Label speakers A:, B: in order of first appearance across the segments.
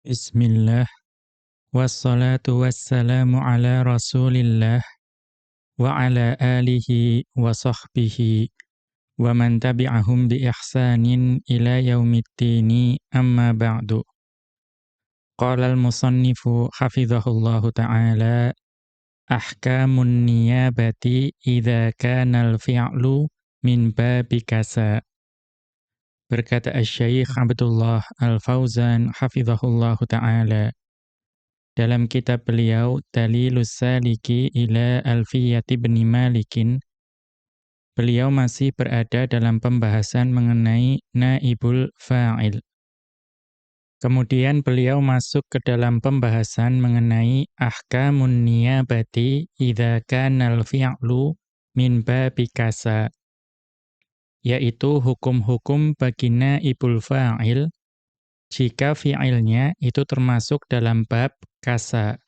A: Bismillah Wassalatu wassalamu ala rasulillah Wa ala alihi wa sahbihi Wa man tabi'ahum bi ihsanin ila yaumiddini amma ba'du Qala al-musannifu hafizahullahu ta'ala Ahkamun niyabati idha kana al-fi'lu min babi kasa Berkata Asy-Syaikh Abdullah Al-Fauzan hafizahullahu taala dalam kitab beliau Dalilus Saliki ila Alfiyati bin Malikin beliau masih berada dalam pembahasan mengenai naibul fa'il. Kemudian beliau masuk ke dalam pembahasan mengenai ahkamun niyabati idza kana al-fi'lu min babi kasa yaitu hukum-hukum bagi naibul fa'il jika fi'ilnya itu termasuk dalam bab kasa.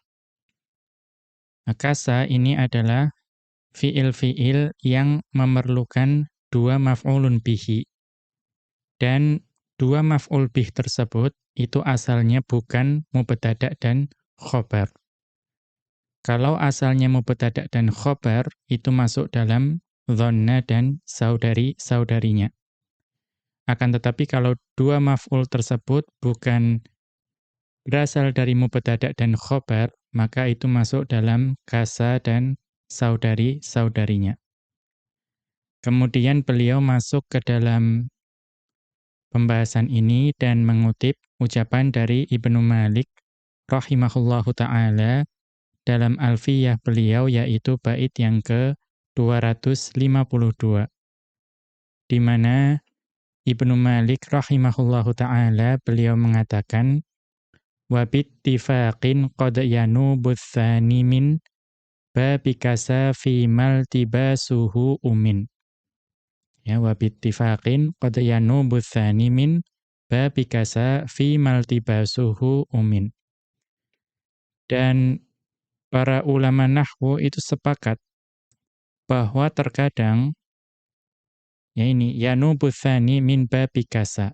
A: Nah, kasa ini adalah fi'il-fi'il yang memerlukan dua maf'ulun bihi. Dan dua maf'ul bih tersebut itu asalnya bukan mubtada dan khobar. Kalau asalnya mubtada dan khobar itu masuk dalam dhonna dan saudari-saudarinya. Akan tetapi kalau dua maf'ul tersebut bukan berasal dari mubtada dan khobar, maka itu masuk dalam kasa dan saudari-saudarinya. Kemudian beliau masuk ke dalam pembahasan ini dan mengutip ucapan dari Ibnu Malik rahimahullahu taala dalam alfiyah beliau yaitu bait yang ke 252. Di mana Ibnu Malik rahimahullahu taala beliau mengatakan wa bittifaqin qad yanubu min babikasa fi maltibasuhu umin. Ya wa bittifaqin qad yanubu min babikasa fi maltibasuhu umin. Dan para ulama nahwu itu sepakat bahwa terkadang ya ini yanubu tsani min babi kasa.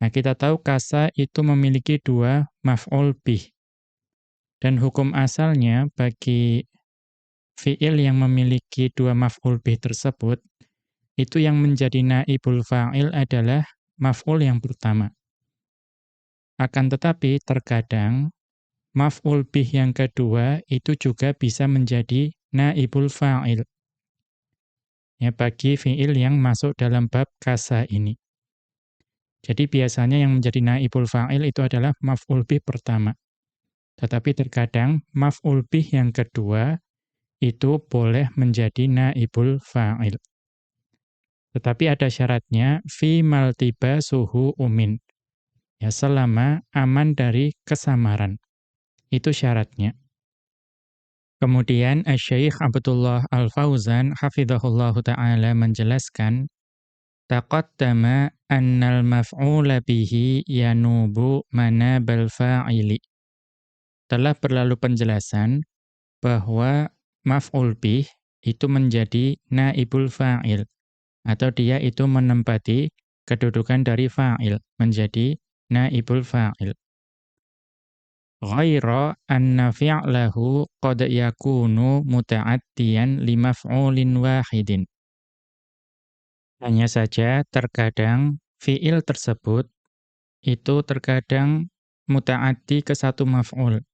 A: Nah, kita tahu kasa itu memiliki dua maf'ul bih. Dan hukum asalnya bagi fi'il yang memiliki dua maf'ul bih tersebut, itu yang menjadi naibul fa'il adalah maf'ul yang pertama. Akan tetapi terkadang maf'ul bih yang kedua itu juga bisa menjadi naibul fa'il. Ya, bagi fi'il yang masuk dalam bab kasa ini. Jadi biasanya yang menjadi naibul fa'il itu adalah maf'ul bih pertama. Tetapi terkadang maf'ul bih yang kedua itu boleh menjadi naibul fa'il. Tetapi ada syaratnya fi maltiba suhu umin. Ya selama aman dari kesamaran. Itu syaratnya. Kemudian Syekh Abdullah Al-Fauzan hafizahullahu taala menjelaskan taqaddama annal maf'ula bihi yanubu manabal fa'ili. Telah berlalu penjelasan bahwa maf'ul bih itu menjadi naibul fa'il atau dia itu menempati kedudukan dari fa'il menjadi naibul fa'il ghaira anna fi'lahu qad yakunu muta'addiyan limaf'ulin wahidin. Hanya saja terkadang fi'il tersebut itu terkadang muta'addi ke satu maf'ul.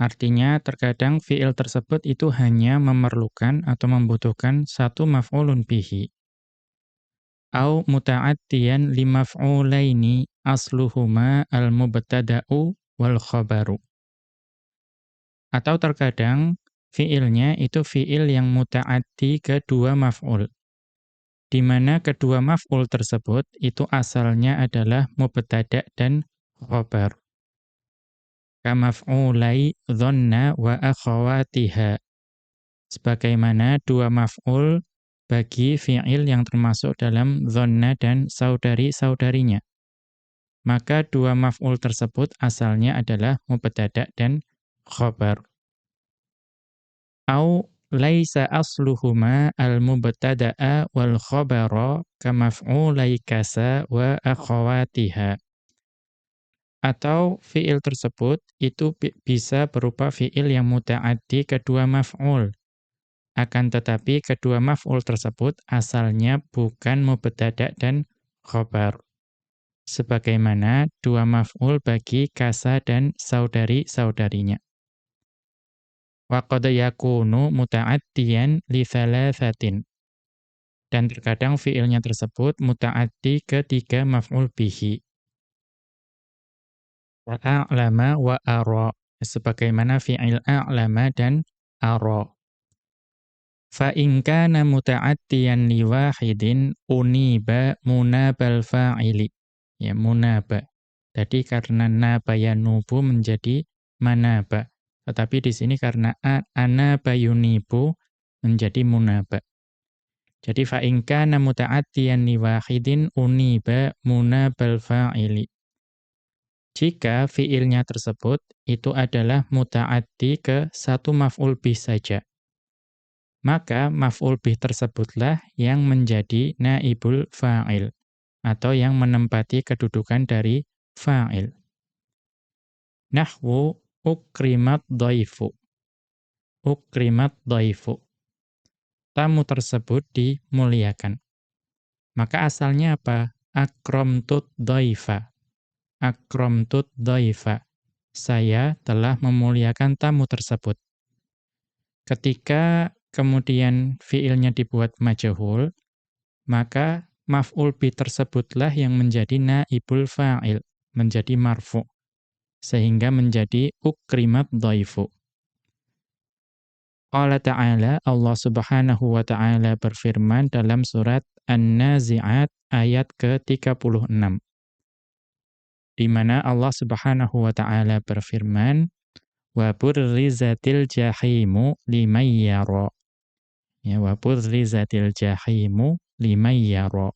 A: Artinya terkadang fi'il tersebut itu hanya memerlukan atau membutuhkan satu maf'ulun bihi. Au muta'addiyan limaf'ulaini asluhuma al-mubtada'u wal khabaru. Atau terkadang fiilnya itu fiil yang muta'addi ke dua maf'ul. Di mana kedua maf'ul tersebut itu asalnya adalah mubtada' dan khabar. Kamaf'ulai dhanna wa akhawatiha. Sebagaimana dua maf'ul bagi fi'il yang termasuk dalam dhanna dan saudari-saudarinya maka dua maf'ul tersebut asalnya adalah mubtada dan khabar. Au laisa asluhuma al-mubtada'a wal khabara kamaf'ulai kasa wa akhawatiha. Atau fi'il tersebut itu bisa berupa fi'il yang muta'addi kedua maf'ul. Akan tetapi kedua maf'ul tersebut asalnya bukan mubtada' dan khobar. Sebagaimana dua maf'ul bagi kasa dan saudari-saudarinya. Wa qad yakunu muta'addiyan li thalathatin. Dan terkadang fi'ilnya tersebut muta'addi ketiga maf'ul bihi wa a'lama wa ara sebagaimana fi'il a'lama dan ara fa in kana muta'attiyan li wahidin uniba munabal fa'ili ya munaba. Jadi karena naba yanubu menjadi manaba. Tetapi di sini karena anaba yunibu menjadi munaba. Jadi fa in kana muta'attiyan li wahidin uniba munabal fa'ili. Jika fiilnya tersebut itu adalah muta'addi ke satu maf'ul bih saja. Maka maf'ul bih tersebutlah yang menjadi naibul fa'il atau yang menempati kedudukan dari fa'il. Nahwu ukrimat dhaifu. Ukrimat dhaifu. Tamu tersebut dimuliakan. Maka asalnya apa? Akramtut dhaifa akramtut dhaifa. Saya telah memuliakan tamu tersebut. Ketika kemudian fiilnya dibuat majhul, maka maf'ul bi tersebutlah yang menjadi naibul fa'il, menjadi marfu, sehingga menjadi ukrimat dhaifu. Qala ta'ala, Allah subhanahu wa ta'ala berfirman dalam surat An-Nazi'at ayat ke-36. Di mana Allah Subhanahu wa taala berfirman wa burrizatil jahimu liman yara. Ya wa burrizatil jahimu liman yara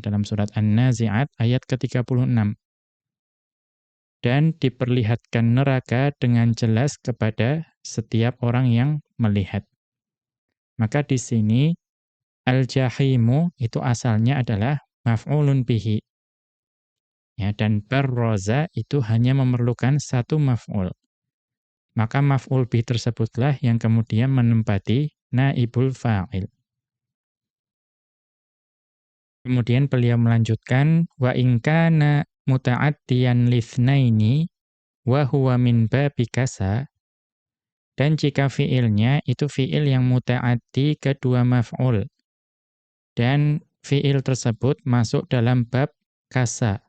A: dalam surat An-Nazi'at ayat ke-36 dan diperlihatkan neraka dengan jelas kepada setiap orang yang melihat maka di sini al-jahimu itu asalnya adalah maf'ulun bihi Ya, dan barroza itu hanya memerlukan satu maf'ul. Maka maf'ul bih tersebutlah yang kemudian menempati naibul fa'il. Kemudian beliau melanjutkan wa in kana muta'addiyan lithnaini wa huwa min babi kasa dan jika fiilnya itu fiil yang muta'addi kedua maf'ul. Dan fiil tersebut masuk dalam bab kasa.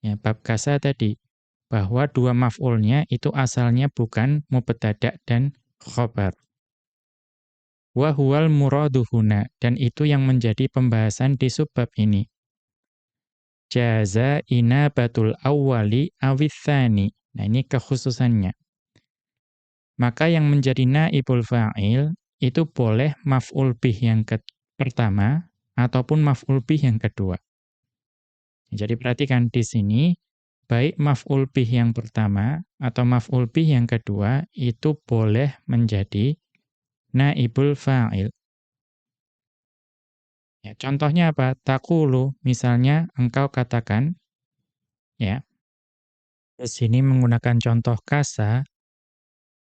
A: Ya, bab kasa tadi. Bahwa dua maf'ulnya itu asalnya bukan mubtada' dan khobar. Wa huwal muraduhuna dan itu yang menjadi pembahasan di subbab ini. Jaza inabatul awwali awithani. Nah, ini kekhususannya. Maka yang menjadi naibul fa'il itu boleh maf'ul bih yang pertama ataupun maf'ul bih yang kedua. Jadi perhatikan di sini, baik maf'ul bih yang pertama atau maf'ul bih yang kedua itu boleh menjadi naibul fa'il. Ya, contohnya apa? Takulu, misalnya engkau katakan, ya, di sini menggunakan contoh kasa,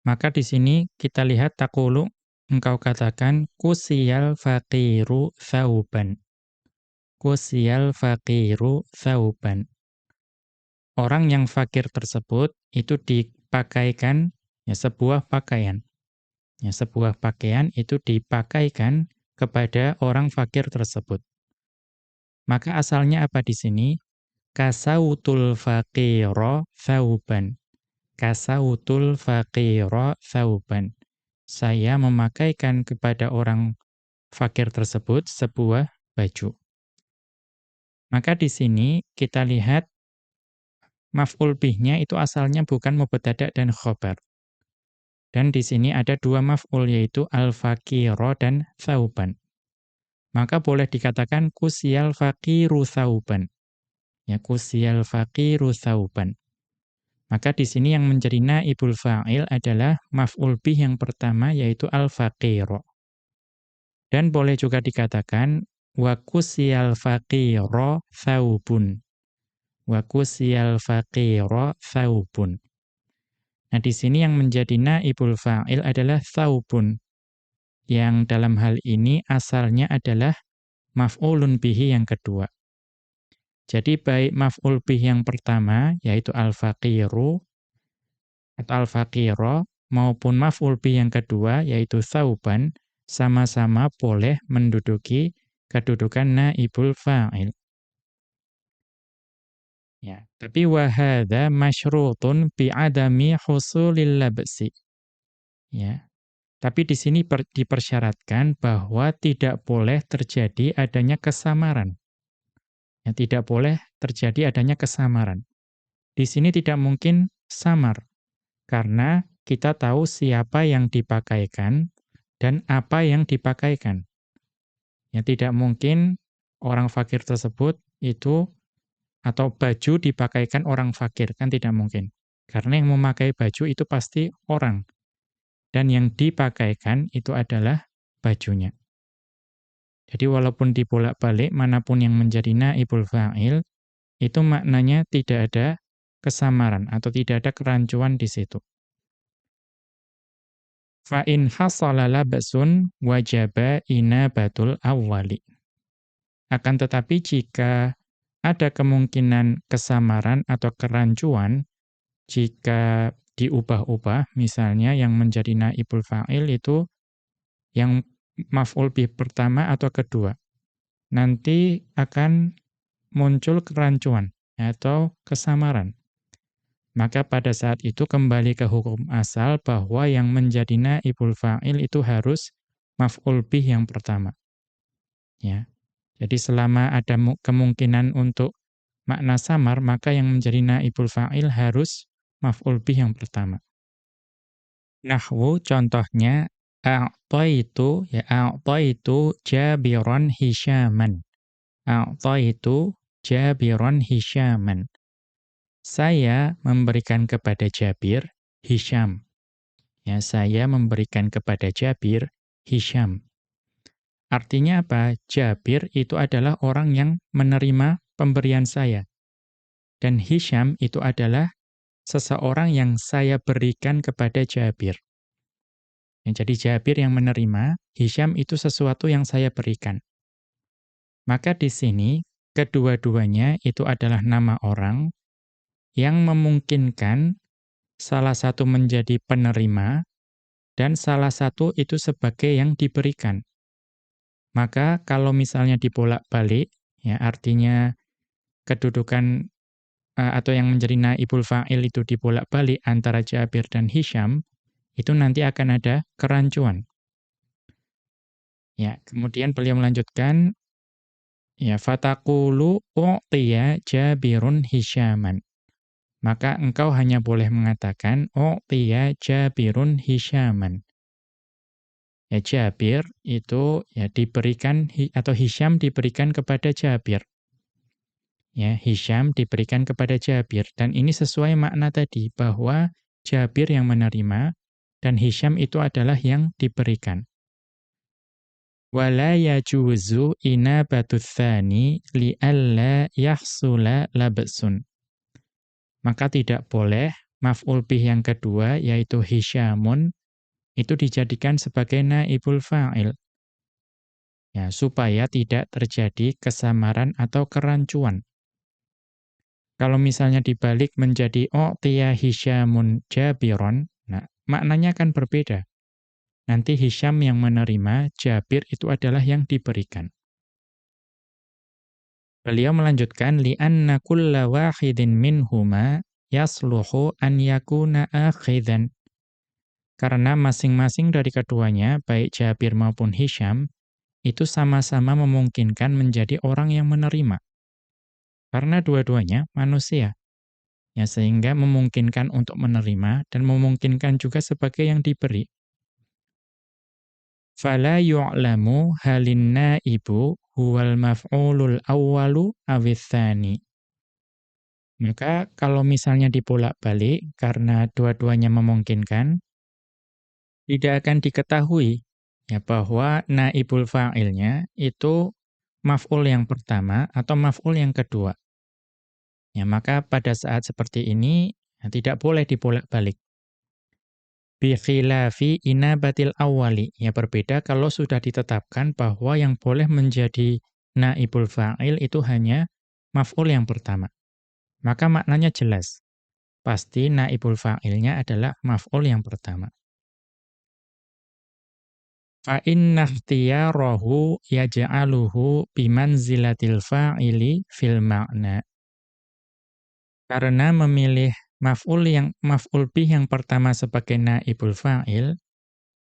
A: maka di sini kita lihat takulu, engkau katakan kusiyal faqiru thauban kusiyal faqiru thauban. Orang yang fakir tersebut itu dipakaikan ya sebuah pakaian. Ya sebuah pakaian itu dipakaikan kepada orang fakir tersebut. Maka asalnya apa di sini? Kasautul faqira thauban. Kasautul faqira thauban. Saya memakaikan kepada orang fakir tersebut sebuah baju. Maka di sini kita lihat maf'ul bihnya itu asalnya bukan mubtada' dan khobar. Dan di sini ada dua maf'ul yaitu al-faqira dan thauban. Maka boleh dikatakan kusiyal faqiru thauban. Ya kusiyal faqiru thauban. Maka di sini yang menjadi naibul fa'il adalah maf'ul bih yang pertama yaitu al-faqira. Dan boleh juga dikatakan wa kusiyal faqira thaubun. wa kusiyal faqira thawbun. Nah, di sini yang menjadi naibul fa'il adalah thawbun. Yang dalam hal ini asalnya adalah maf'ulun bihi yang kedua. Jadi baik maf'ul bihi yang pertama, yaitu al-faqiru, atau al-faqira, maupun maf'ul bihi yang kedua, yaitu thawban, sama-sama boleh menduduki kedudukan naibul fa'il. Ya, tapi wahada masyrutun bi'adami husulil labsi. Ya. Tapi di sini per, dipersyaratkan bahwa tidak boleh terjadi adanya kesamaran. Ya, tidak boleh terjadi adanya kesamaran. Di sini tidak mungkin samar. Karena kita tahu siapa yang dipakaikan dan apa yang dipakaikan. Ya, tidak mungkin orang fakir tersebut itu atau baju dipakaikan orang fakir, kan tidak mungkin. Karena yang memakai baju itu pasti orang. Dan yang dipakaikan itu adalah bajunya. Jadi walaupun dibolak-balik, mana pun yang menjadi naibul fa'il, itu maknanya tidak ada kesamaran atau tidak ada kerancuan di situ. Fa'in hasala labasun wajaba inabatul awwali. Akan tetapi jika ada kemungkinan kesamaran atau kerancuan jika diubah-ubah, misalnya yang menjadi naibul fa'il itu yang maf'ul bih pertama atau kedua. Nanti akan muncul kerancuan atau kesamaran. Maka pada saat itu kembali ke hukum asal bahwa yang menjadi naibul fa'il itu harus maf'ul bih yang pertama. Ya. Jadi selama ada kemungkinan untuk makna samar, maka yang menjadi naibul fa'il harus maf'ul bih yang pertama. Nahwu contohnya a'taitu ya a'taitu Jabiran Hisyaman. A'taitu Jabiran Hisyaman. Saya memberikan kepada Jabir Hisyam. Ya, saya memberikan kepada Jabir Hisyam. Artinya apa? Jabir itu adalah orang yang menerima pemberian saya. Dan Hisham itu adalah seseorang yang saya berikan kepada Jabir. Ya, jadi Jabir yang menerima, Hisham itu sesuatu yang saya berikan. Maka di sini, kedua-duanya itu adalah nama orang yang memungkinkan salah satu menjadi penerima dan salah satu itu sebagai yang diberikan. Maka kalau misalnya dibolak-balik, ya artinya kedudukan uh, atau yang menjadi naibul fa'il itu dibolak-balik antara Jabir dan Hisham, itu nanti akan ada kerancuan. Ya, kemudian beliau melanjutkan ya fataqulu u'tiya Jabirun Hisyaman. Maka engkau hanya boleh mengatakan u'tiya Jabirun Hisyaman. Ya Jabir itu ya diberikan atau Hisham diberikan kepada Jabir. Ya, Hisham diberikan kepada Jabir dan ini sesuai makna tadi bahwa Jabir yang menerima dan Hisham itu adalah yang diberikan. Wala yajuzu inabatu tsani li'alla yahsula labsun. Maka tidak boleh maf'ul bih yang kedua yaitu Hishamun itu dijadikan sebagai naibul fa'il. Ya, supaya tidak terjadi kesamaran atau kerancuan. Kalau misalnya dibalik menjadi u'tiya Hisyamun Jabiron, nah maknanya kan berbeda. Nanti Hisyam yang menerima, Jabir itu adalah yang diberikan. Beliau melanjutkan li'anna kulla wahidin minhuma yasluhu an yakuna akhidan karena masing-masing dari keduanya, baik Jabir maupun Hisham, itu sama-sama memungkinkan menjadi orang yang menerima. Karena dua-duanya manusia. Ya, sehingga memungkinkan untuk menerima dan memungkinkan juga sebagai yang diberi. Fala yu'lamu halin naibu huwal maf'ulul awwalu awithani. Maka kalau misalnya dibolak-balik karena dua-duanya memungkinkan, tidak akan diketahui ya bahwa naibul fa'ilnya itu maf'ul yang pertama atau maf'ul yang kedua. Ya, maka pada saat seperti ini ya, tidak boleh dibolak-balik. Bi khilafi inabatil awali. Ya berbeda kalau sudah ditetapkan bahwa yang boleh menjadi naibul fa'il itu hanya maf'ul yang pertama. Maka maknanya jelas. Pasti naibul fa'ilnya adalah maf'ul yang pertama. Fa inna ikhtiyarahu yaj'aluhu bimanzilatil fa'ili fil ma'na. Karena memilih maf'ul yang maf'ul bih yang pertama sebagai naibul fa'il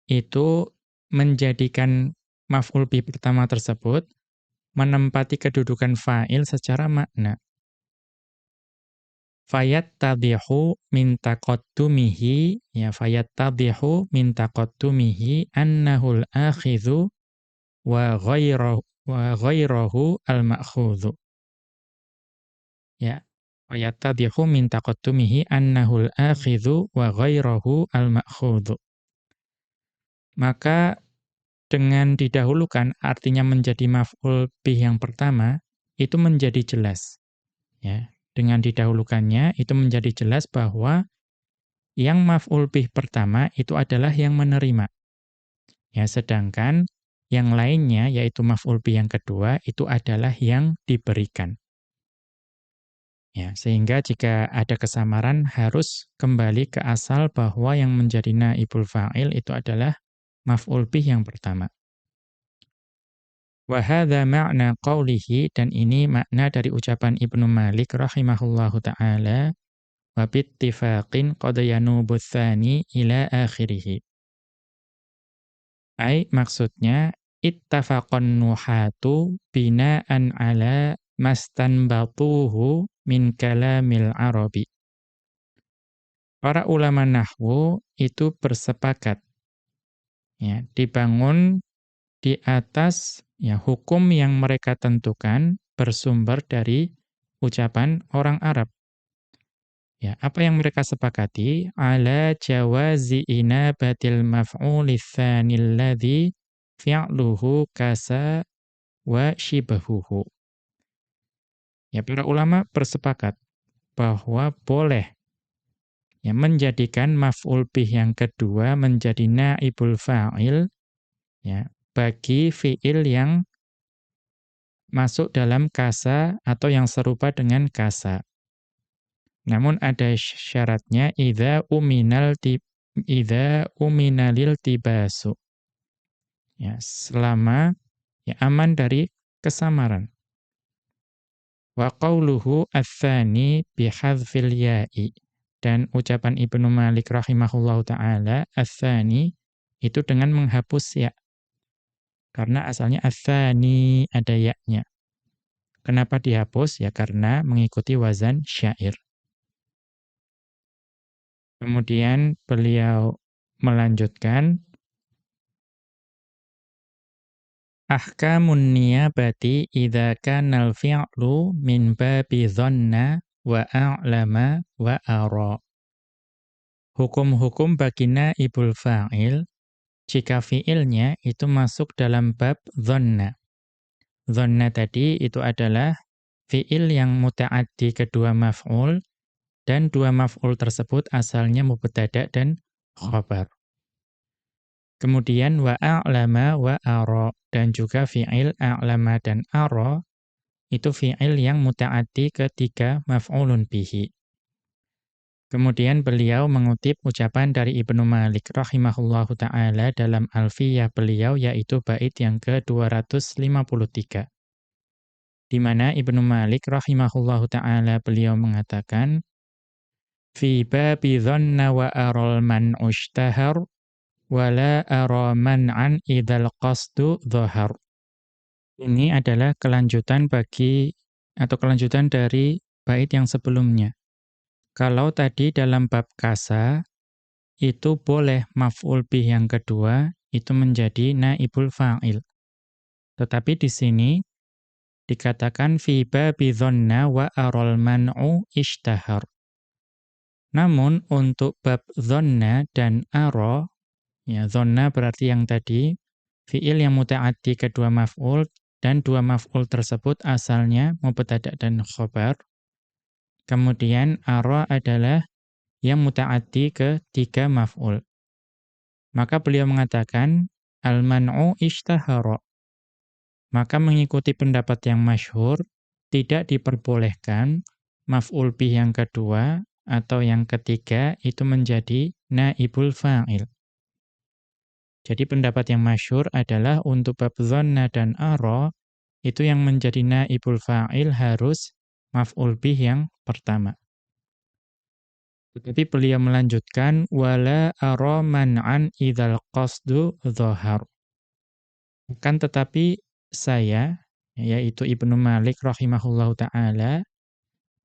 A: itu menjadikan maf'ul bih pertama tersebut menempati kedudukan fa'il secara makna. Fayat tabihu min taqaddumihi ya fayat tabihu min taqaddumihi annahul akhidhu wa ghayrahu wa ghayrahu al-ma'khudhu. Ya, Fayattadihu min taqattumihi annahul akhidhu wa ghairahu al-ma'khudhu. Maka dengan didahulukan artinya menjadi maf'ul bih yang pertama itu menjadi jelas. Ya, dengan didahulukannya itu menjadi jelas bahwa yang maf'ul bih pertama itu adalah yang menerima. Ya, sedangkan yang lainnya yaitu maf'ul bih yang kedua itu adalah yang diberikan. Ya, sehingga jika ada kesamaran harus kembali ke asal bahwa yang menjadi naibul fa'il itu adalah maf'ul bih yang pertama. Wa hadza ma'na qawlihi dan ini makna dari ucapan Ibnu Malik rahimahullahu taala wa bittifaqin qad yanubu tsani ila akhirih. Ai maksudnya ittafaqan nuhatu bina'an ala mastanbatuhu min kalamil arabi. Para ulama nahwu itu bersepakat ya, dibangun di atas ya hukum yang mereka tentukan bersumber dari ucapan orang Arab. Ya, apa yang mereka sepakati? Ala jawazi inabatil maf'uli tsanil ladzi fi'luhu kasa wa shibahuhu. Ya, para ulama bersepakat bahwa boleh ya menjadikan maf'ul bih yang kedua menjadi naibul fa'il ya bagi fi'il yang masuk dalam kasa atau yang serupa dengan kasa. Namun ada syaratnya idza uminal idza uminalil tibasu. Ya, selama ya aman dari kesamaran. Wa qawluhu ats-tsani ya'i. Dan ucapan Ibnu Malik rahimahullahu taala ats-tsani itu dengan menghapus ya. Karena asalnya ats-tsani ada ya-nya. Kenapa dihapus? Ya karena mengikuti wazan syair. Kemudian beliau melanjutkan Ahkamun niyabati idza kana al-fi'lu min babi dhanna wa a'lama wa ara. Hukum-hukum bagi naibul fa'il jika fi'ilnya itu masuk dalam bab dhanna. Dhanna tadi itu adalah fi'il yang muta'addi kedua maf'ul dan dua maf'ul tersebut asalnya mubtada dan khabar. Kemudian wa a'lama wa ara dan juga fi'il a'lama dan ara itu fi'il yang muta'addi ketiga maf'ulun bihi. Kemudian beliau mengutip ucapan dari Ibnu Malik rahimahullahu taala dalam Alfiyah beliau yaitu bait yang ke-253. Di mana Ibnu Malik rahimahullahu taala beliau mengatakan fi babi dhanna wa aral man ushtahar wala ara man'an idzal qasdu dhahar. Ini adalah kelanjutan bagi atau kelanjutan dari bait yang sebelumnya. Kalau tadi dalam bab kasa itu boleh maf'ul bih yang kedua itu menjadi naibul fa'il. Tetapi di sini dikatakan fi babi dhanna wa aral man'u ishtahar. Namun untuk bab dhanna dan ara Ya, dhonna berarti yang tadi fiil yang muta'addi kedua maf'ul dan dua maf'ul tersebut asalnya mubtada dan khobar. Kemudian ara adalah yang muta'addi ke tiga maf'ul. Maka beliau mengatakan al-man'u ishtahara. Maka mengikuti pendapat yang masyhur tidak diperbolehkan maf'ul bih yang kedua atau yang ketiga itu menjadi naibul fa'il. Jadi pendapat yang masyhur adalah untuk bab dhanna dan ara itu yang menjadi naibul fa'il harus maf'ul bih yang pertama. Tetapi beliau melanjutkan wala ara man'an idzal qasdu dhahar. Kan tetapi saya yaitu Ibnu Malik rahimahullahu taala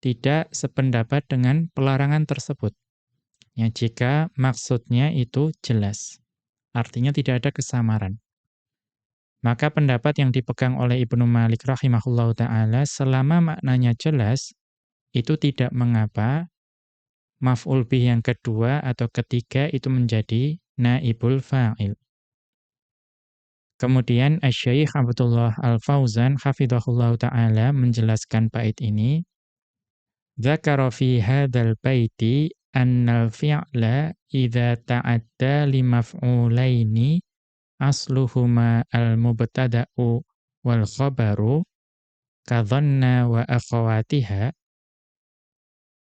A: tidak sependapat dengan pelarangan tersebut. Ya jika maksudnya itu jelas. Artinya tidak ada kesamaran. Maka pendapat yang dipegang oleh Ibnu Malik rahimahullahu taala selama maknanya jelas itu tidak mengapa maf'ul bih yang kedua atau ketiga itu menjadi naibul fa'il. Kemudian Asy-Syaikh Abdullah Al-Fauzan hafizahullah taala menjelaskan bait ini Dzakara fi hadzal baiti annal fi'la idza ta'adda li maf'ulaini asluhuma al-mubtada'u wal khabaru kadhanna wa akhawatiha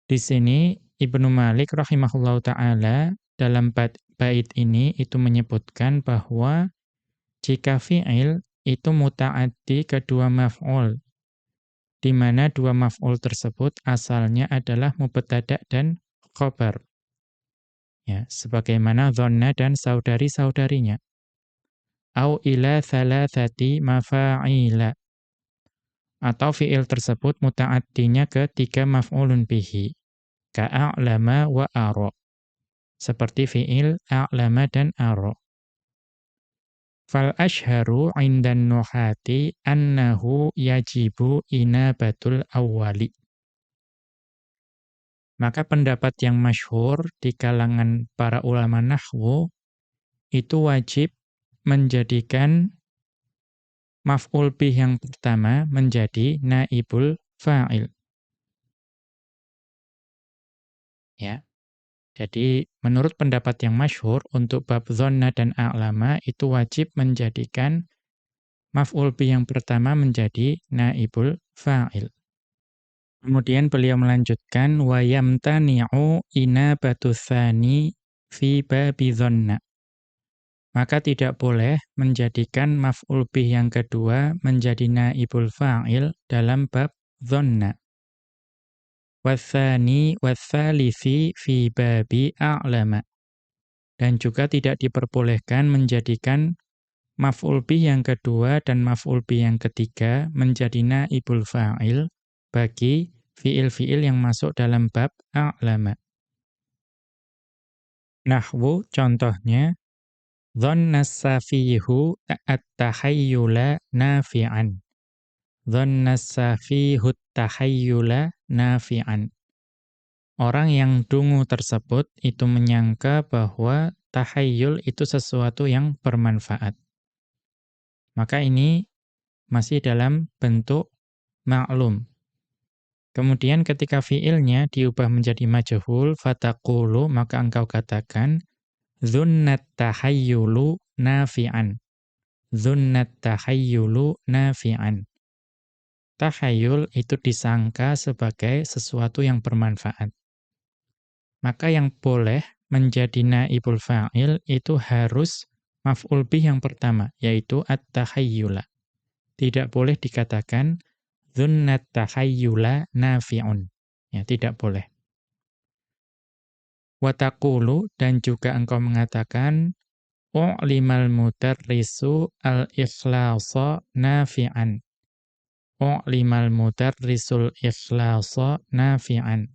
A: Di sini Ibnu Malik rahimahullahu taala dalam bait ini itu menyebutkan bahwa jika fi'il itu muta'addi kedua maf'ul di mana dua maf'ul tersebut asalnya adalah mubtada dan khabar. Ya, sebagaimana dhanna dan saudari-saudarinya. Au ila thalathati mafa'ila. Atau fi'il tersebut muta'addinya ke tiga maf'ulun bihi ka'a'lama wa ara. Seperti fi'il a'lama dan ara. Fal ashharu 'indan nuhati annahu yajibu inabatul awwali. Maka pendapat yang masyhur di kalangan para ulama nahwu itu wajib menjadikan maf'ul bih yang pertama menjadi naibul fa'il. Ya. Jadi menurut pendapat yang masyhur untuk bab dhanna dan a'lama itu wajib menjadikan maf'ul bi yang pertama menjadi naibul fa'il. Kemudian beliau melanjutkan wa yamtani'u inabatu tsani fi babi dhanna. Maka tidak boleh menjadikan maf'ul bih yang kedua menjadi naibul fa'il dalam bab dhanna wathani wathalithi fi babi a'lama. Dan juga tidak diperbolehkan menjadikan maf'ul bih yang kedua dan maf'ul bih yang ketiga menjadi naibul fa'il bagi fiil-fiil yang masuk dalam bab a'lama. Nahwu contohnya dhanna safihu at-tahayyula nafi'an. Dhanna safihu at-tahayyula nafi'an. Orang yang dungu tersebut itu menyangka bahwa tahayyul itu sesuatu yang bermanfaat. Maka ini masih dalam bentuk maklum. Kemudian ketika fiilnya diubah menjadi majhul fataqulu maka engkau katakan dzunnat tahayyulu nafi'an. Dzunnat tahayyulu nafi'an tahayul itu disangka sebagai sesuatu yang bermanfaat. Maka yang boleh menjadi naibul fa'il itu harus maf'ul bih yang pertama, yaitu at-tahayyula. Tidak boleh dikatakan dhunnat tahayyula nafi'un. Ya, tidak boleh. Watakulu dan juga engkau mengatakan u'limal mudarrisu al-ikhlasa nafi'an u'limal mudarrisul ikhlasa nafi'an.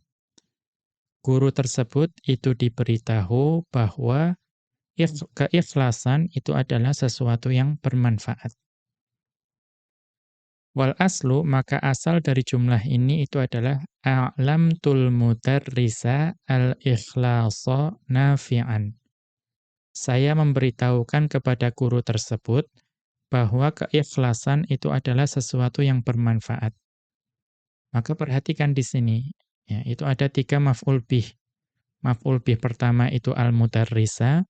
A: Guru tersebut itu diberitahu bahwa keikhlasan itu adalah sesuatu yang bermanfaat. Wal aslu, maka asal dari jumlah ini itu adalah a'lamtul mudarrisa al-ikhlasa nafi'an. Saya memberitahukan kepada guru tersebut bahwa keikhlasan itu adalah sesuatu yang bermanfaat. Maka perhatikan di sini, Ya, itu ada tiga maf'ul bih. Maf'ul bih pertama itu al-mudarrisa,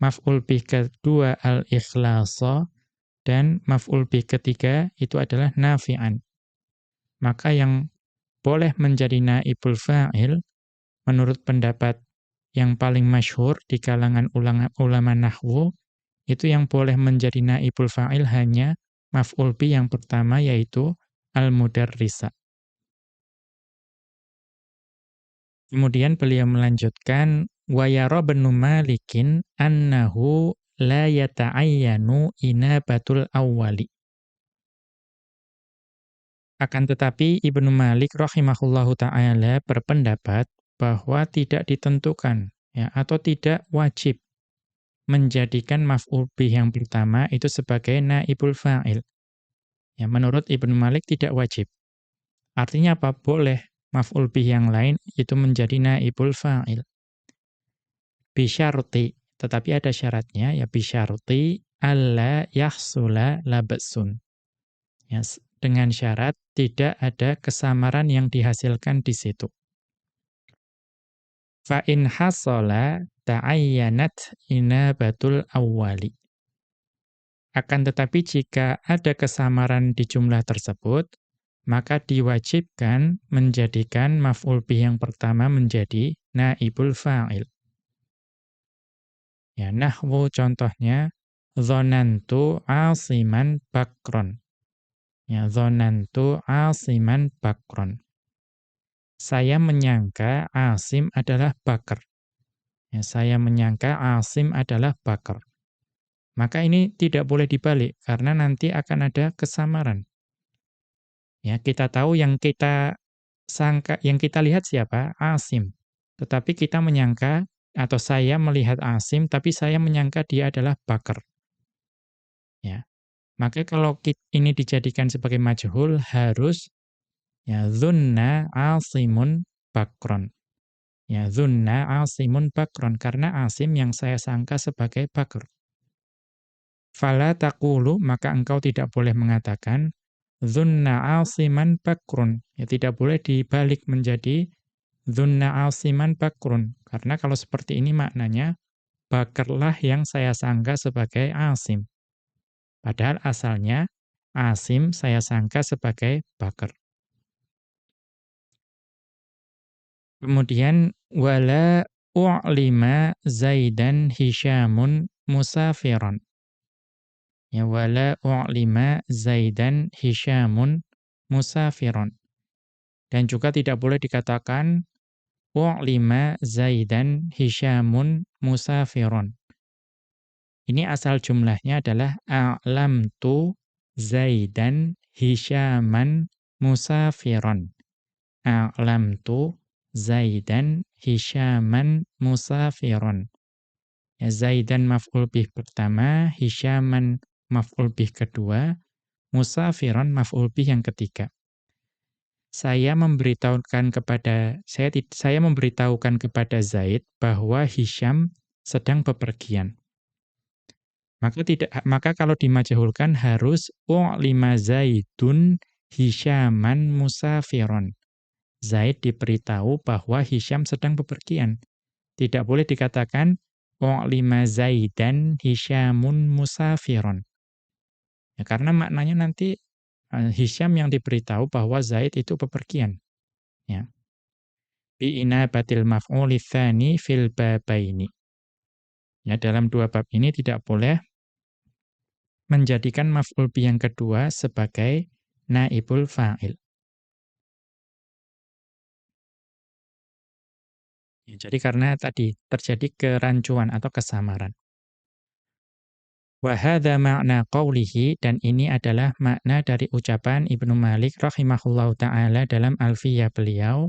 A: maf'ul bih kedua al-ikhlasa, dan maf'ul bih ketiga itu adalah nafi'an. Maka yang boleh menjadi naibul fa'il, menurut pendapat yang paling masyhur di kalangan ulama, ulama nahwu, itu yang boleh menjadi naibul fa'il hanya maf'ul bih yang pertama yaitu al-mudarrisa. Kemudian beliau melanjutkan wa yara benu malikin annahu la yata'ayyanu inabatul awwali. Akan tetapi Ibnu Malik rahimahullahu taala berpendapat bahwa tidak ditentukan ya atau tidak wajib menjadikan maf'ul bih yang pertama itu sebagai naibul fa'il. Ya menurut Ibnu Malik tidak wajib. Artinya apa? Boleh maf'ul bih yang lain itu menjadi naibul fa'il. Bisyarti, tetapi ada syaratnya ya bisyarti alla yahsula labasun. Ya, dengan syarat tidak ada kesamaran yang dihasilkan di situ. Fa in hasala ta'ayyanat inabatul awwali. Akan tetapi jika ada kesamaran di jumlah tersebut, maka diwajibkan menjadikan maf'ul bih yang pertama menjadi naibul fa'il. Ya, nahwu contohnya zonantu asiman bakron. Ya, zonantu asiman bakron. Saya menyangka Asim adalah Bakar. Ya, saya menyangka Asim adalah Bakar. Maka ini tidak boleh dibalik karena nanti akan ada kesamaran. Ya, kita tahu yang kita sangka yang kita lihat siapa? Asim. Tetapi kita menyangka atau saya melihat Asim tapi saya menyangka dia adalah Bakar. Ya. Maka kalau ini dijadikan sebagai majhul harus ya dzunna Asimun Bakron. Ya dzunna Asimun Bakron karena Asim yang saya sangka sebagai Bakr. Fala taqulu maka engkau tidak boleh mengatakan Zunna asiman bakrun. Ya, tidak boleh dibalik menjadi Zunna asiman bakrun. Karena kalau seperti ini maknanya, bakarlah yang saya sangka sebagai asim. Padahal asalnya, asim saya sangka sebagai bakar. Kemudian, wala u'lima zaidan hisyamun musafiran. Ya wala u'lima Zaidan Hisyamun musafiron. Dan juga tidak boleh dikatakan u'lima Zaidan Hisyamun musafiron. Ini asal jumlahnya adalah a'lamtu Zaidan Hisyaman musafiron. A'lamtu Zaidan Hisyaman musafiron. Ya, Zaidan maf'ul bih pertama, Hisyaman maf'ul bih kedua, musafiran maf'ul bih yang ketiga. Saya memberitahukan kepada saya saya memberitahukan kepada Zaid bahwa Hisham sedang bepergian. Maka tidak maka kalau dimajhulkan harus lima Zaidun Hisyaman musafiron. Zaid diberitahu bahwa Hisham sedang bepergian. Tidak boleh dikatakan lima Zaidan Hisyamun musafiron. Ya, karena maknanya nanti Hisham yang diberitahu bahwa Zaid itu bepergian. Ya. Bi inabatil maf'uli tsani fil babaini. Ya, dalam dua bab ini tidak boleh menjadikan maf'ul bi yang kedua sebagai naibul fa'il. Ya, jadi karena tadi terjadi kerancuan atau kesamaran. Wahada makna qawlihi, dan ini adalah makna dari ucapan Ibnu Malik rahimahullahu ta'ala dalam alfiyah beliau,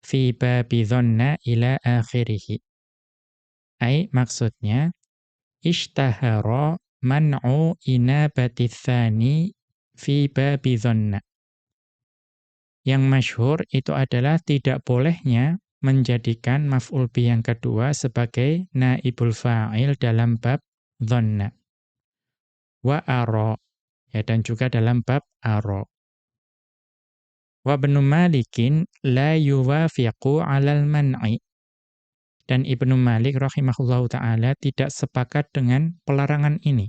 A: fi babi dhonna ila akhirihi. Ay, maksudnya, ishtahara man'u inabati thani fi babi dhonna. Yang masyhur itu adalah tidak bolehnya menjadikan maf'ul bi yang kedua sebagai naibul fa'il dalam bab dhonna wa aro ya dan juga dalam bab aro Wa Ibnu Malikin la yuwafiqu 'alal man'i. Dan Ibnu Malik rahimahullahu taala tidak sepakat dengan pelarangan ini.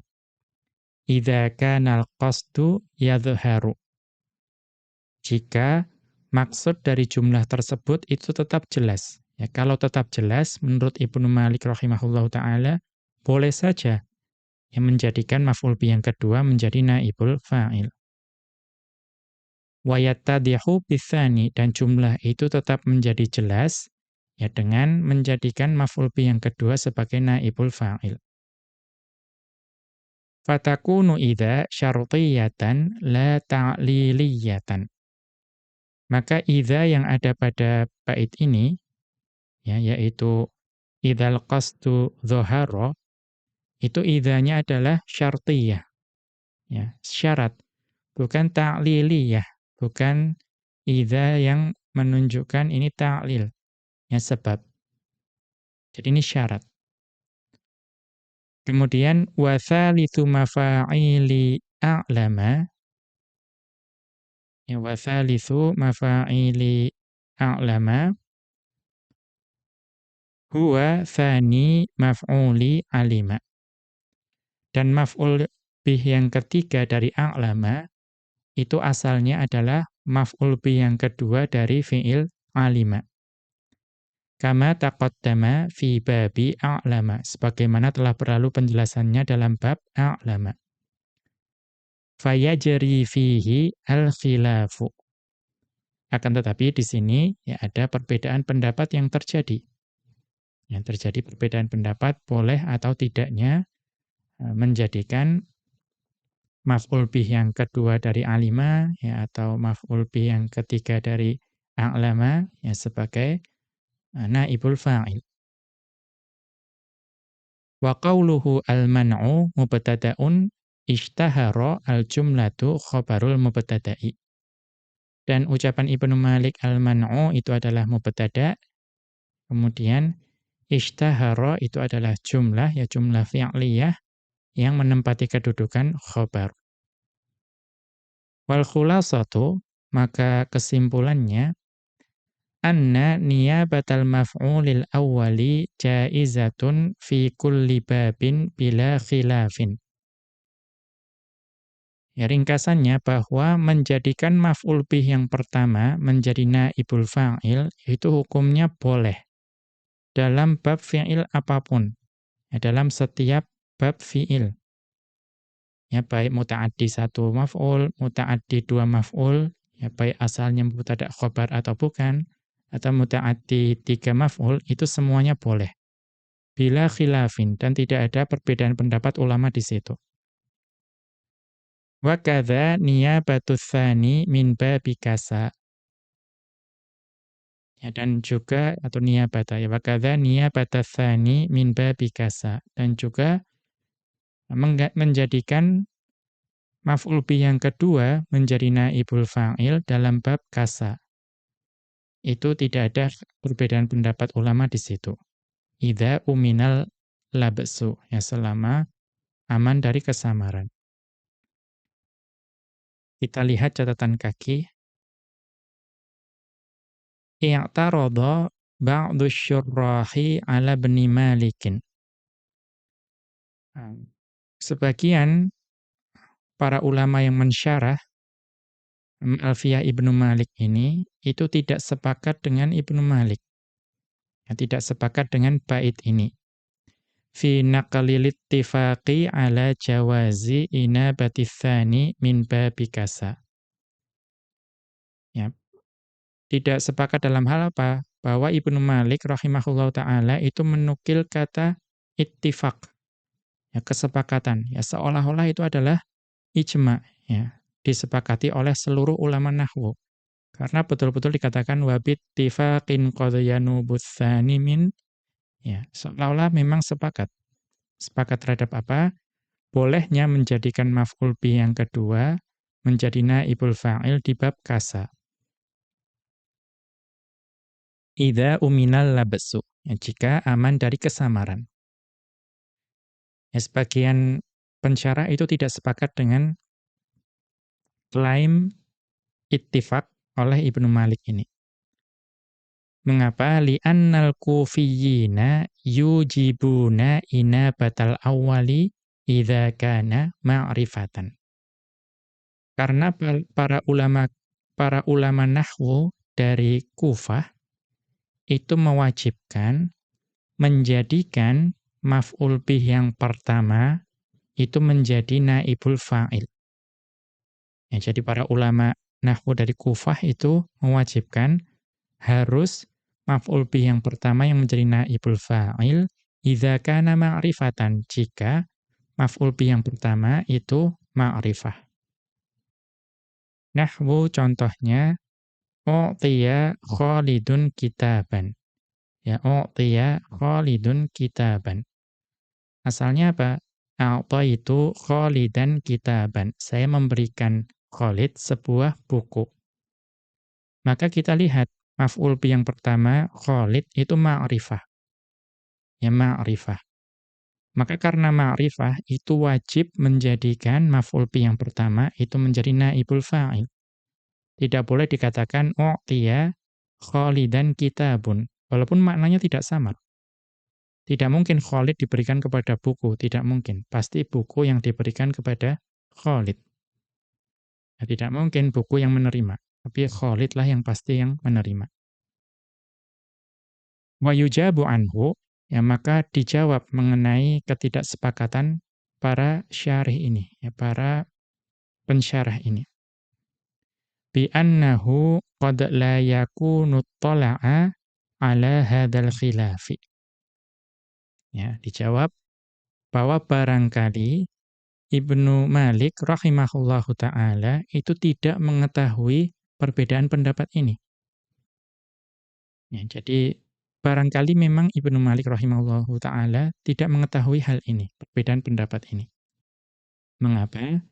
A: Idza kana al-qasdu yadhharu. Jika maksud dari jumlah tersebut itu tetap jelas. Ya, kalau tetap jelas menurut Ibnu Malik rahimahullahu taala boleh saja yang menjadikan maf'ul bi yang kedua menjadi naibul fa'il wa yattadihu bitsani dan jumlah itu tetap menjadi jelas ya dengan menjadikan maf'ul bi yang kedua sebagai naibul fa'il. Fatakunu idza syartiyatan la ta'liliyatan. Maka idza yang ada pada bait ini ya yaitu idzal qasdu dhahara itu idzanya adalah syartiyah. Ya, syarat bukan ta'liliyah bukan idza yang menunjukkan ini ta'lil, ya sebab. Jadi ini syarat. Kemudian wa tsalitsu mafa'ili a'lama ya wa tsalitsu mafa'ili a'lama huwa tsani maf'uli alima. Dan maf'ul bih yang ketiga dari a'lama itu asalnya adalah maf'ul bi yang kedua dari fi'il alima. Kama taqaddama fi babi a'lama. Sebagaimana telah berlalu penjelasannya dalam bab a'lama. Fayajri fihi al-khilafu. Akan tetapi di sini ya ada perbedaan pendapat yang terjadi. Yang terjadi perbedaan pendapat boleh atau tidaknya menjadikan maf'ul bih yang kedua dari alima ya atau maf'ul bih yang ketiga dari a'lama ya sebagai uh, naibul fa'il. Wa qawluhu al-man'u mubtada'un ishtahara al-jumlatu khabarul mubtada'i. Dan ucapan Ibnu Malik al-man'u itu adalah mubtada. Kemudian ishtahara itu adalah jumlah ya jumlah fi'liyah yang menempati kedudukan khobar. Wal khulasatu, maka kesimpulannya, anna niyabatal maf'ulil awwali jaizatun fi kulli babin bila khilafin. Ya, ringkasannya bahwa menjadikan maf'ul bih yang pertama menjadi naibul fa'il itu hukumnya boleh dalam bab fi'il apa pun. Ya, dalam setiap bab fi'il. Ya, baik muta'addi satu maf'ul, muta'addi dua maf'ul, ya baik asalnya mubtada khobar atau bukan, atau muta'addi tiga maf'ul, itu semuanya boleh. Bila khilafin, dan tidak ada perbedaan pendapat ulama di situ. Wa kadza niyabatu tsani min babi kasa. Ya, dan juga atau niyabata ya wa kadza niyabata tsani min babi kasa dan juga menjadikan maf'ul bi yang kedua menjadi naibul fa'il dalam bab kasa. Itu tidak ada perbedaan pendapat ulama di situ. Idza uminal labsu, ya selama aman dari kesamaran. Kita lihat catatan kaki. I'tarada ba'du syurrahi ala bni Malikin. Sebagian para ulama yang mensyarah Alfiyah Ibnu Malik ini itu tidak sepakat dengan Ibnu Malik. Ya, tidak sepakat dengan bait ini. Fi naqlil ittifaqi ala jawazi inabati tsani min babi kasa. Ya. Tidak sepakat dalam hal apa? Bahwa Ibnu Malik rahimahullah taala itu menukil kata ittifaq ya kesepakatan. Ya seolah-olah itu adalah ijma ya. Disepakati oleh seluruh ulama nahwu. Karena betul-betul dikatakan wabit tifaqin butsani min ya seolah-olah memang sepakat. Sepakat terhadap apa? Bolehnya menjadikan maf'ul bi yang kedua menjadi naibul fa'il di bab kasa. Ida uminal labsu ya, jika aman dari kesamaran Ya, sebagian pensyarah itu tidak sepakat dengan klaim ittifak oleh Ibnu Malik ini. Mengapa? Li'annal kufiyina yujibuna inabatal awwali idza kana ma'rifatan. Karena para ulama para ulama nahwu dari Kufah itu mewajibkan menjadikan maf'ul bih yang pertama itu menjadi naibul fa'il. Ya, jadi para ulama nahwu dari Kufah itu mewajibkan harus maf'ul bih yang pertama yang menjadi naibul fa'il idza kana ma'rifatan jika maf'ul bih yang pertama itu ma'rifah. Nahwu contohnya u'tiya Khalidun kitaban. Ya u'tiya Khalidun kitaban. Asalnya apa? A'ta itu Khalidan kitaban. Saya memberikan Khalid sebuah buku. Maka kita lihat Maf'ul bi yang pertama, Khalid, itu ma'rifah. Ya ma'rifah. Maka karena ma'rifah, itu wajib menjadikan maf'ul bi yang pertama, itu menjadi naibul fa'il. Tidak boleh dikatakan, u'tiya Khalidan kitabun. Walaupun maknanya tidak samar. Tidak mungkin Khalid diberikan kepada buku, tidak mungkin. Pasti buku yang diberikan kepada Khalid. Ya, tidak mungkin buku yang menerima. Tapi Khalid lah yang pasti yang menerima. Wa yujabu anhu, ya maka dijawab mengenai ketidaksepakatan para syarih ini, ya para pensyarah ini. Bi annahu qad la yakunu tala'a ala hadzal khilafi. Ya, dijawab bahwa barangkali Ibnu Malik rahimahullahu taala itu tidak mengetahui perbedaan pendapat ini. Ya, jadi barangkali memang Ibnu Malik rahimahullahu taala tidak mengetahui hal ini, perbedaan pendapat ini. Mengapa?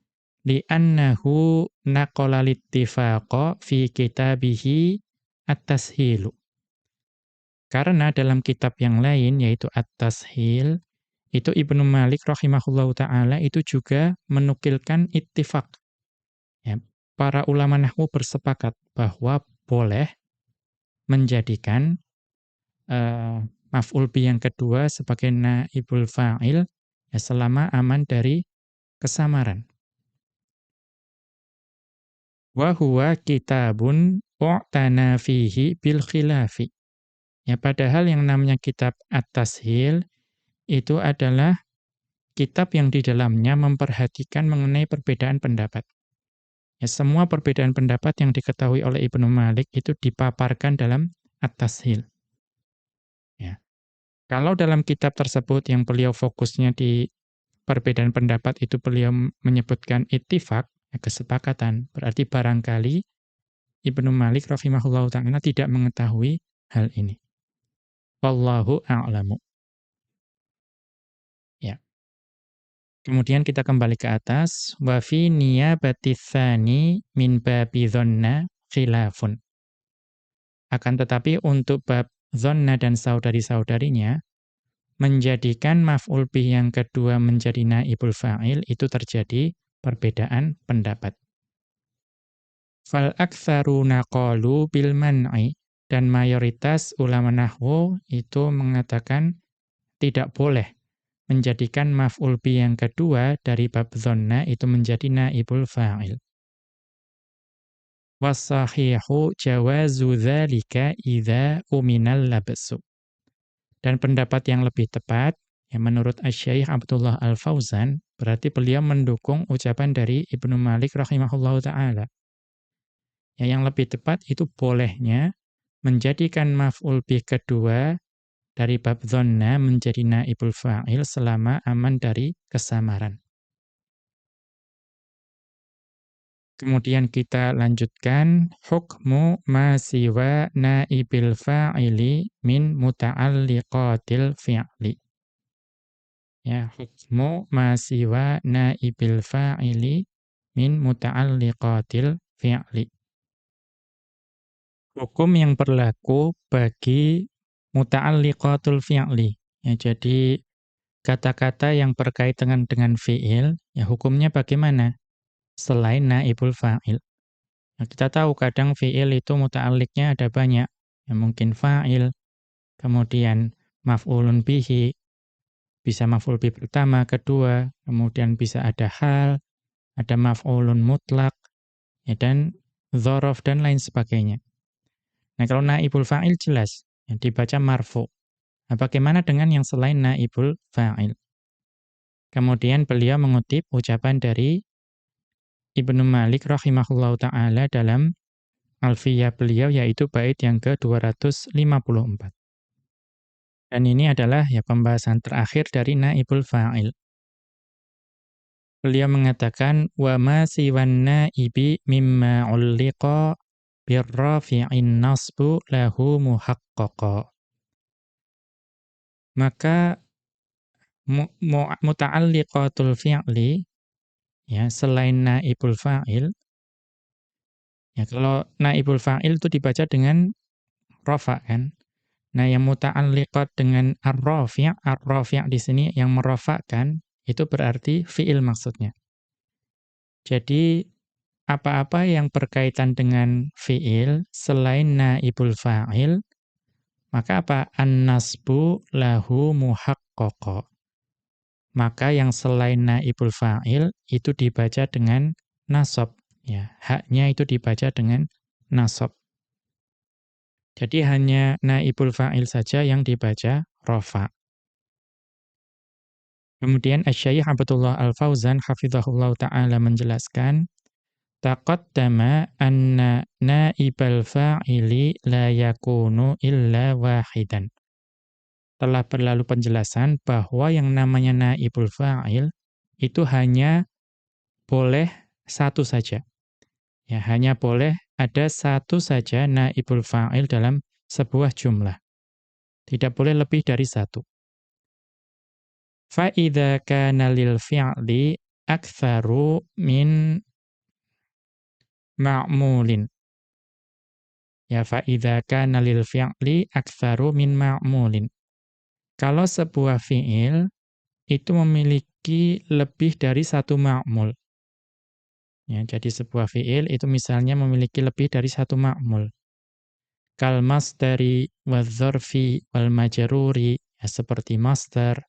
A: Li'annahu naqala fi kitabihi at-tashil. Karena dalam kitab yang lain yaitu At-Tashil itu Ibnu Malik rahimahullahu taala itu juga menukilkan ittifaq. Ya, para ulama nahwu bersepakat bahwa boleh menjadikan uh, maf'ul bi yang kedua sebagai naibul fa'il ya selama aman dari kesamaran. Wa huwa kitabun u'tana fihi bil khilafi. Ya padahal yang namanya kitab At-Tashil itu adalah kitab yang di dalamnya memperhatikan mengenai perbedaan pendapat. Ya, semua perbedaan pendapat yang diketahui oleh Ibnu Malik itu dipaparkan dalam At-Tashil. Ya. Kalau dalam kitab tersebut yang beliau fokusnya di perbedaan pendapat itu beliau menyebutkan ittifaq, ya, kesepakatan, berarti barangkali Ibnu Malik rahimahullah ta'ala tidak mengetahui hal ini. Wallahu a'lamu. Kemudian kita kembali ke atas. Wa fi niyabati min babi dhanna khilafun. Akan tetapi untuk bab dhanna dan saudari-saudarinya, menjadikan maf'ul bih yang kedua menjadi naibul fa'il, itu terjadi perbedaan pendapat. Fal aktsaruna qalu bil man'i dan mayoritas ulama nahwu itu mengatakan tidak boleh menjadikan maf'ul bi yang kedua dari bab dhanna itu menjadi naibul fa'il. Wasahihu jawazu dzalika idza uminal labsu. Dan pendapat yang lebih tepat, yang menurut Asy-Syaikh Abdullah Al-Fauzan, berarti beliau mendukung ucapan dari Ibnu Malik rahimahullahu taala. Ya, yang lebih tepat itu bolehnya menjadikan maf'ul bi kedua dari bab dhanna menjadi naibul fa'il selama aman dari kesamaran. Kemudian kita lanjutkan hukmu ma siwa naibil fa'ili min muta'alliqatil fi'li. Ya, hukmu ma siwa naibil fa'ili min muta'alliqatil fi'li. Hukum yang berlaku bagi muta'alliqatul fi'li. Ya, jadi kata-kata yang berkait dengan dengan fi'il, ya hukumnya bagaimana? Selain naibul fa'il. Nah, kita tahu kadang fi'il itu muta'alliqnya ada banyak. Ya, mungkin fa'il, kemudian maf'ulun bihi, bisa maf'ul bi pertama, kedua, kemudian bisa ada hal, ada maf'ulun mutlak, ya, dan dhorof, dan lain sebagainya. Nah, kalau naibul fa'il jelas, ya, dibaca marfu. Nah, bagaimana dengan yang selain naibul fa'il? Kemudian beliau mengutip ucapan dari Ibnu Malik rahimahullahu taala dalam Alfiyah beliau yaitu bait yang ke-254. Dan ini adalah ya pembahasan terakhir dari naibul fa'il. Beliau mengatakan wa ma siwan naibi mimma ulliqa birrafi'in nasbu lahu muhaqqaqa. Maka muta'alliqatul fi'li ya selain naibul fa'il ya kalau naibul fa'il itu dibaca dengan rafa kan nah yang muta'alliqat dengan ar-rafi' ar-rafi' di sini yang merafa'kan itu berarti fi'il maksudnya jadi apa-apa yang berkaitan dengan fi'il selain naibul fa'il maka apa? An-nasbu lahu muhaqqaqa maka yang selain naibul fa'il itu dibaca dengan nasab. Ya haknya itu dibaca dengan nasab. Jadi hanya naibul fa'il saja yang dibaca rofa kemudian Asy-Syaikh Abdullah Al-Fauzan hafizahullah taala menjelaskan taqaddama anna naibal fa'ili la yakunu illa wahidan telah berlalu penjelasan bahwa yang namanya naibul fa'il itu hanya boleh satu saja. Ya, hanya boleh ada satu saja naibul fa'il dalam sebuah jumlah. Tidak boleh lebih dari satu. Fa'idha kana lil fi'li aktharu min ma'mulin. Ya fa'idha kana lil fi'li aktharu min ma'mulin. Kalau sebuah fi'il itu memiliki lebih dari satu ma'mul. Ya, jadi sebuah fi'il itu misalnya memiliki lebih dari satu ma'mul. Kal masdari wadzorfi wal majaruri, ya, seperti master,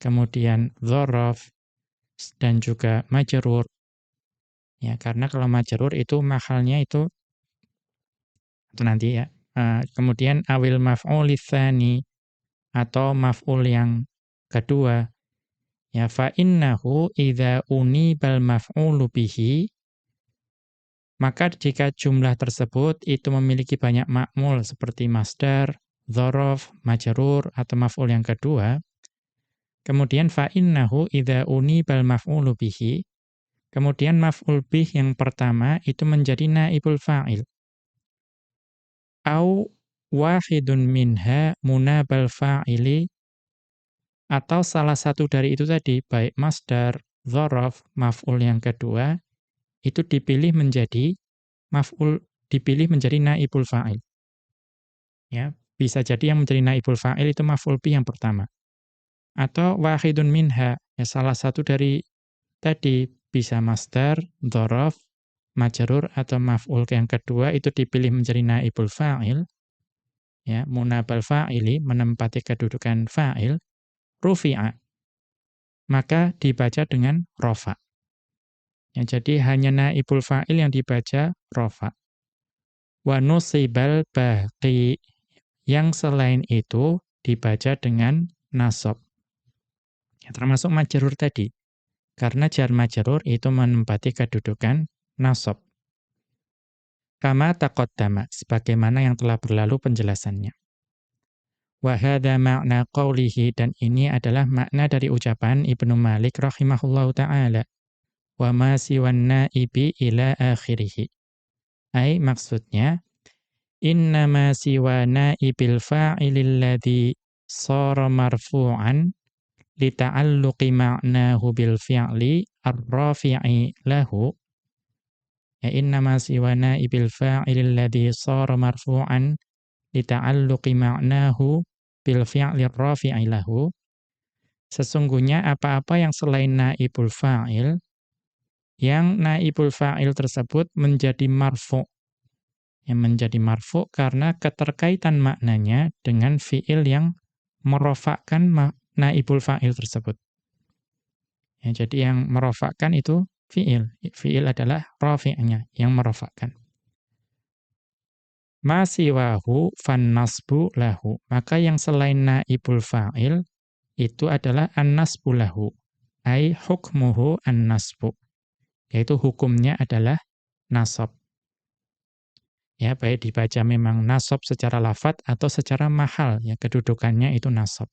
A: kemudian dzorof, dan juga majarur. Ya, karena kalau majarur itu mahalnya itu, itu nanti ya. Uh, kemudian awil maf'ul tsani atau maf'ul yang kedua ya fa innahu idza unibal maf'ulu bihi maka jika jumlah tersebut itu memiliki banyak makmul seperti masdar, dzaraf, majrur atau maf'ul yang kedua kemudian fa innahu idza unibal maf'ulu bihi kemudian maf'ul bih yang pertama itu menjadi naibul fa'il au wahidun minha munabal fa'ili atau salah satu dari itu tadi baik masdar, dzaraf, maf'ul yang kedua itu dipilih menjadi maf'ul dipilih menjadi naibul fa'il. Ya, bisa jadi yang menjadi naibul fa'il itu maf'ul bi yang pertama. Atau wahidun minha, ya salah satu dari tadi bisa masdar, dzaraf, majrur atau maf'ul. Yang kedua itu dipilih menjadi naibul fa'il. Ya munabal fa'ili menempati kedudukan fa'il. Rufi'a. Maka dibaca dengan rofa. Ya jadi hanya naibul fa'il yang dibaca rofa. Wa nusibal baqi. Yang selain itu dibaca dengan nasab. Ya, termasuk majrur tadi karena jar majrur itu menempati kedudukan nasab Kama taqaddama, sebagaimana yang telah berlalu penjelasannya. Wa hadha ma'na qawlihi, dan ini adalah makna dari ucapan Ibnu Malik rahimahullahu ta'ala. Wa ma siwan na'ibi ila akhirih. Ay, maksudnya, innama siwa na'ibil fa'ilil ladhi sara marfu'an lita'alluqi ma'nahu bil fi'li ar-rafi'i lahu ya innama siwana ibil fa'ilil ladhi sara marfu'an lita'alluqi ma'nahu bil fi'lir rafi'i lahu sesungguhnya apa-apa yang selain naibul fa'il yang naibul fa'il tersebut menjadi marfu. Yang menjadi marfu karena keterkaitan maknanya dengan fi'il yang merofakkan naibul fa'il tersebut. Ya, jadi yang merofakkan itu fi'il. Fi'il adalah rafi'nya, yang merofakkan. Masiwahu fan nasbu lahu. Maka yang selain naibul fa'il, itu adalah an-nasbu lahu. Ay hukmuhu an-nasbu yaitu hukumnya adalah nasab. Ya, baik dibaca memang nasab secara lafat atau secara mahal, ya kedudukannya itu nasab.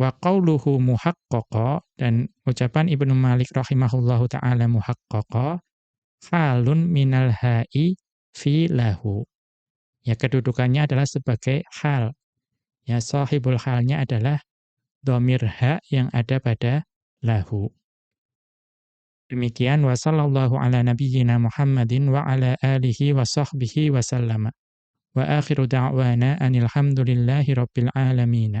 A: Wa qawluhu muhaqqaqa dan ucapan Ibnu Malik rahimahullahu taala muhaqqaqa halun minal ha'i fi lahu. Ya kedudukannya adalah sebagai hal. Ya sahibul halnya adalah domir ha yang ada pada lahu. Demikian wa sallallahu ala nabiyyina Muhammadin wa ala alihi wa sahbihi wa sallama. Wa akhiru da'wana anil hamdulillahi rabbil alamin.